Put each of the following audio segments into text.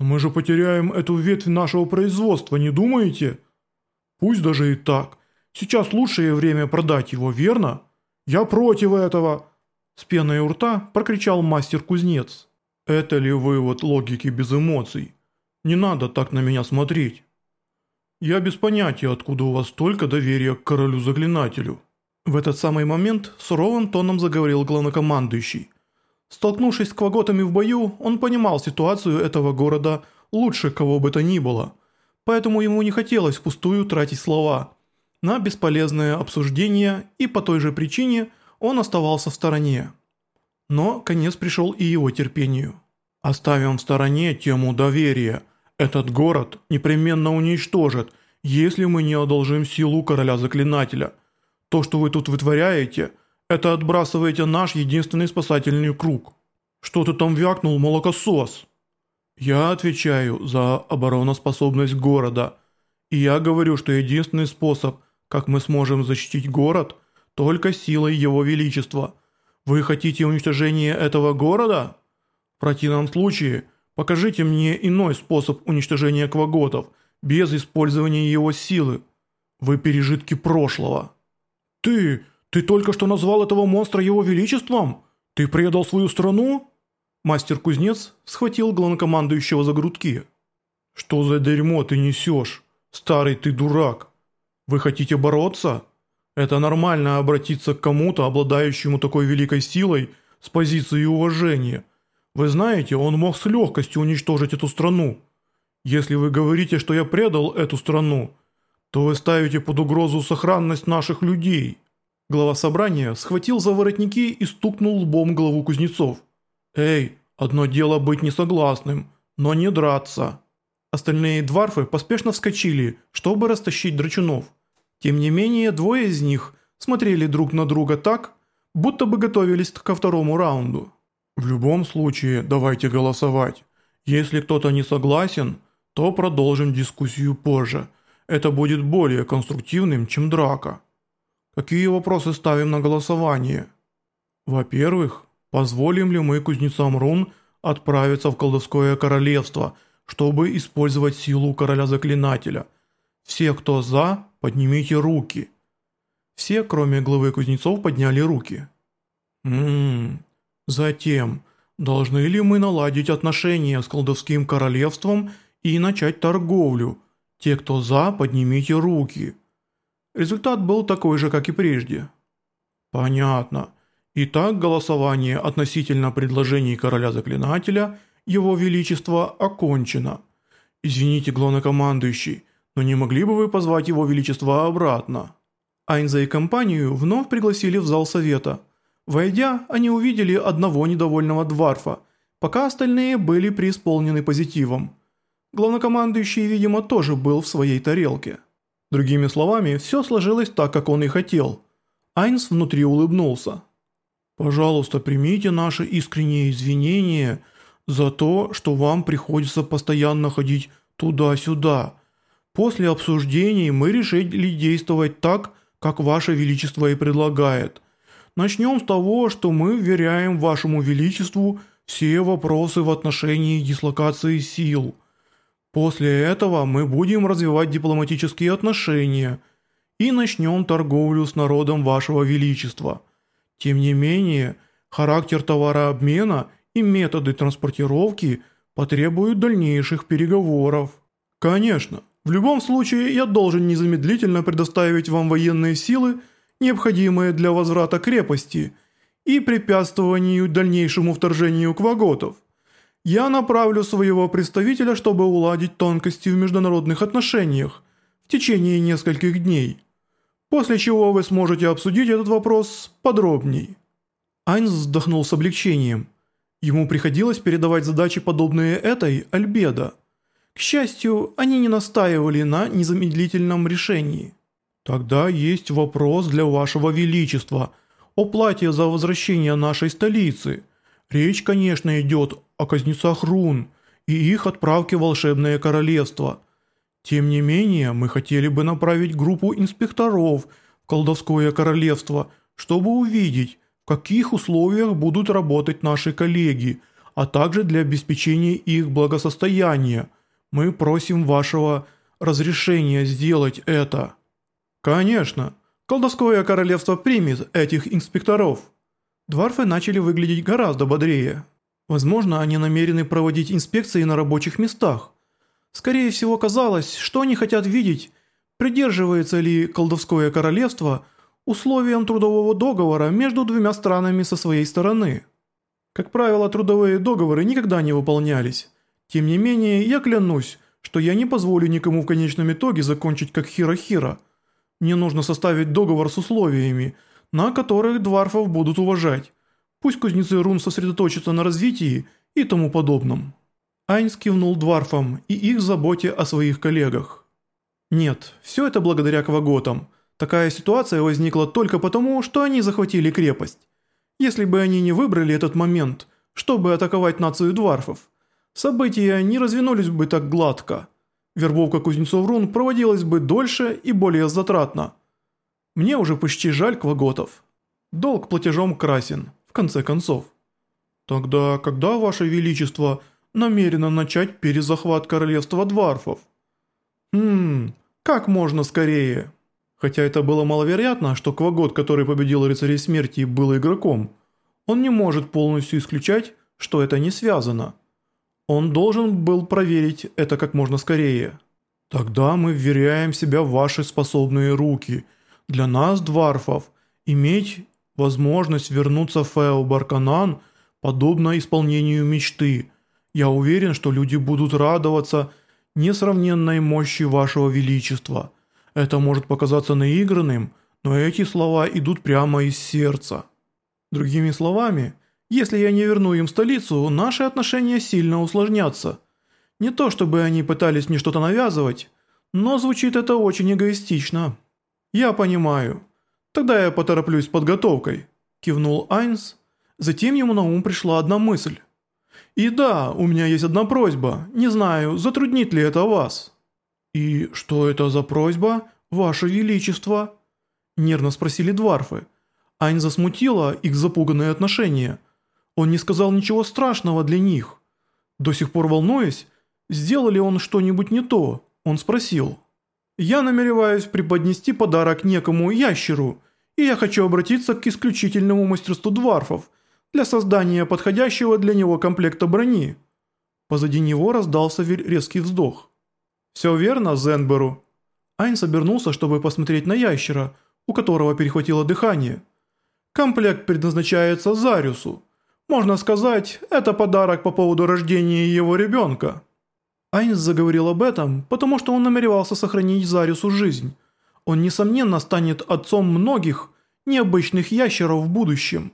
Мы же потеряем эту ветвь нашего производства, не думаете? Пусть даже и так. Сейчас лучшее время продать его, верно? Я против этого. С пеной у рта прокричал мастер-кузнец. Это ли вывод логики без эмоций? Не надо так на меня смотреть. Я без понятия, откуда у вас столько доверия к королю-заклинателю. В этот самый момент суровым тоном заговорил главнокомандующий. Столкнувшись с кваготами в бою, он понимал ситуацию этого города лучше кого бы то ни было. Поэтому ему не хотелось впустую тратить слова на бесполезное обсуждение и по той же причине он оставался в стороне. Но конец пришел и его терпению. «Оставим в стороне тему доверия. Этот город непременно уничтожит, если мы не одолжим силу короля-заклинателя. То, что вы тут вытворяете, это отбрасываете наш единственный спасательный круг. Что ты там вякнул, молокосос?» «Я отвечаю за обороноспособность города, и я говорю, что единственный способ, как мы сможем защитить город, только силой его величества. Вы хотите уничтожения этого города? В противном случае покажите мне иной способ уничтожения кваготов без использования его силы. Вы пережитки прошлого». «Ты, ты только что назвал этого монстра его величеством? Ты предал свою страну?» Мастер-кузнец схватил главнокомандующего за грудки. «Что за дерьмо ты несешь? Старый ты дурак! Вы хотите бороться? Это нормально обратиться к кому-то, обладающему такой великой силой, с позиции уважения. Вы знаете, он мог с легкостью уничтожить эту страну. Если вы говорите, что я предал эту страну, то вы ставите под угрозу сохранность наших людей». Глава собрания схватил за воротники и стукнул лбом главу кузнецов. «Эй, одно дело быть несогласным, но не драться». Остальные дварфы поспешно вскочили, чтобы растащить драчунов. Тем не менее, двое из них смотрели друг на друга так, будто бы готовились ко второму раунду. «В любом случае, давайте голосовать. Если кто-то не согласен, то продолжим дискуссию позже. Это будет более конструктивным, чем драка». «Какие вопросы ставим на голосование?» «Во-первых, Позволим ли мы кузнецам рун отправиться в колдовское королевство, чтобы использовать силу короля-заклинателя? Все, кто за, поднимите руки. Все, кроме главы кузнецов, подняли руки. Ммм. Затем, должны ли мы наладить отношения с колдовским королевством и начать торговлю? Те, кто за, поднимите руки. Результат был такой же, как и прежде. Понятно. Итак, голосование относительно предложений короля-заклинателя, его величества, окончено. Извините, главнокомандующий, но не могли бы вы позвать его величество обратно? Айнза и компанию вновь пригласили в зал совета. Войдя, они увидели одного недовольного дварфа, пока остальные были преисполнены позитивом. Главнокомандующий, видимо, тоже был в своей тарелке. Другими словами, все сложилось так, как он и хотел. Айнс внутри улыбнулся. Пожалуйста, примите наши искренние извинения за то, что вам приходится постоянно ходить туда-сюда. После обсуждений мы решили действовать так, как Ваше Величество и предлагает. Начнем с того, что мы вверяем Вашему Величеству все вопросы в отношении дислокации сил. После этого мы будем развивать дипломатические отношения и начнем торговлю с народом Вашего Величества. Тем не менее, характер товарообмена и методы транспортировки потребуют дальнейших переговоров. Конечно, в любом случае я должен незамедлительно предоставить вам военные силы, необходимые для возврата крепости и препятствованию дальнейшему вторжению кваготов. Я направлю своего представителя, чтобы уладить тонкости в международных отношениях в течение нескольких дней после чего вы сможете обсудить этот вопрос подробней». Айнс вздохнул с облегчением. Ему приходилось передавать задачи, подобные этой, Альбедо. К счастью, они не настаивали на незамедлительном решении. «Тогда есть вопрос для вашего величества о плате за возвращение нашей столицы. Речь, конечно, идет о казнецах рун и их отправке в волшебное королевство». Тем не менее, мы хотели бы направить группу инспекторов в колдовское королевство, чтобы увидеть, в каких условиях будут работать наши коллеги, а также для обеспечения их благосостояния. Мы просим вашего разрешения сделать это». «Конечно. Колдовское королевство примет этих инспекторов». Дварфы начали выглядеть гораздо бодрее. Возможно, они намерены проводить инспекции на рабочих местах. Скорее всего, казалось, что они хотят видеть, придерживается ли колдовское королевство условиям трудового договора между двумя странами со своей стороны. Как правило, трудовые договоры никогда не выполнялись. Тем не менее, я клянусь, что я не позволю никому в конечном итоге закончить как Хиро-Хиро. Мне нужно составить договор с условиями, на которых дварфов будут уважать. Пусть кузнецы рун сосредоточатся на развитии и тому подобном. Айнс кивнул дварфам и их заботе о своих коллегах. Нет, все это благодаря кваготам. Такая ситуация возникла только потому, что они захватили крепость. Если бы они не выбрали этот момент, чтобы атаковать нацию дварфов, события не развернулись бы так гладко. Вербовка кузнецов рун проводилась бы дольше и более затратно. Мне уже почти жаль кваготов. Долг платежом красен, в конце концов. Тогда когда, Ваше Величество, намерено начать перезахват королевства дварфов? Хм, как можно скорее? Хотя это было маловероятно, что Квагот, который победил рыцарей смерти, был игроком, он не может полностью исключать, что это не связано. Он должен был проверить это как можно скорее. Тогда мы вверяем себя в ваши способные руки. Для нас, дварфов, иметь возможность вернуться в Фео Барканан подобно исполнению мечты. Я уверен, что люди будут радоваться несравненной мощи вашего величества. Это может показаться наигранным, но эти слова идут прямо из сердца. Другими словами, если я не верну им столицу, наши отношения сильно усложнятся. Не то чтобы они пытались мне что-то навязывать, но звучит это очень эгоистично. Я понимаю. Тогда я потороплюсь с подготовкой, кивнул Айнс. Затем ему на ум пришла одна мысль. И да, у меня есть одна просьба. Не знаю, затруднит ли это вас. И что это за просьба, ваше величество? Нервно спросили дварфы. Айн засмутила их запуганное отношение. Он не сказал ничего страшного для них. До сих пор волнуясь, сделал ли он что-нибудь не то, он спросил. «Я намереваюсь преподнести подарок некому ящеру, и я хочу обратиться к исключительному мастерству дварфов – для создания подходящего для него комплекта брони. Позади него раздался резкий вздох. «Все верно, Зенберу». Айнс обернулся, чтобы посмотреть на ящера, у которого перехватило дыхание. «Комплект предназначается Зариусу. Можно сказать, это подарок по поводу рождения его ребенка». Айнс заговорил об этом, потому что он намеревался сохранить Зариусу жизнь. Он, несомненно, станет отцом многих необычных ящеров в будущем.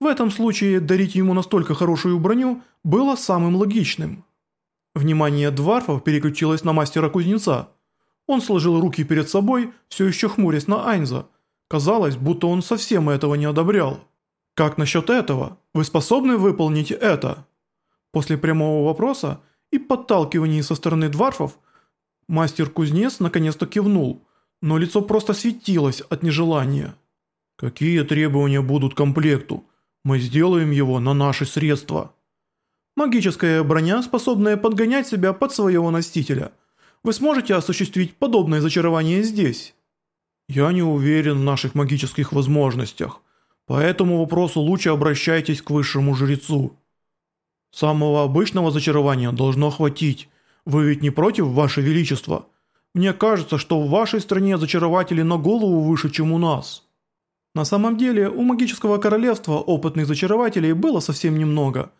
В этом случае дарить ему настолько хорошую броню было самым логичным. Внимание дварфов переключилось на мастера-кузнеца. Он сложил руки перед собой, все еще хмурясь на Айнза. Казалось, будто он совсем этого не одобрял. «Как насчет этого? Вы способны выполнить это?» После прямого вопроса и подталкивания со стороны дварфов, мастер-кузнец наконец-то кивнул, но лицо просто светилось от нежелания. «Какие требования будут к комплекту?» Мы сделаем его на наши средства. Магическая броня, способная подгонять себя под своего носителя. Вы сможете осуществить подобное зачарование здесь? Я не уверен в наших магических возможностях. По этому вопросу лучше обращайтесь к высшему жрецу. Самого обычного зачарования должно хватить. Вы ведь не против, ваше величество? Мне кажется, что в вашей стране зачарователи на голову выше, чем у нас». На самом деле, у магического королевства опытных зачарователей было совсем немного.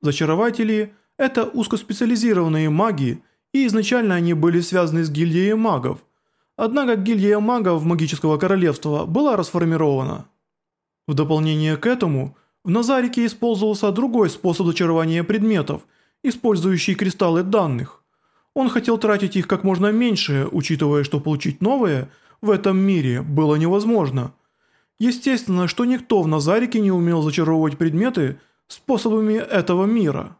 Зачарователи – это узкоспециализированные маги, и изначально они были связаны с гильдией магов. Однако гильдия магов магического королевства была расформирована. В дополнение к этому, в Назарике использовался другой способ зачарования предметов, использующий кристаллы данных. Он хотел тратить их как можно меньше, учитывая, что получить новые в этом мире было невозможно – Естественно, что никто в Назарике не умел зачаровывать предметы способами этого мира.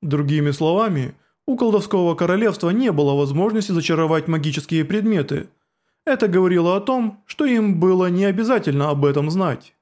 Другими словами, у колдовского королевства не было возможности зачаровать магические предметы. Это говорило о том, что им было не обязательно об этом знать.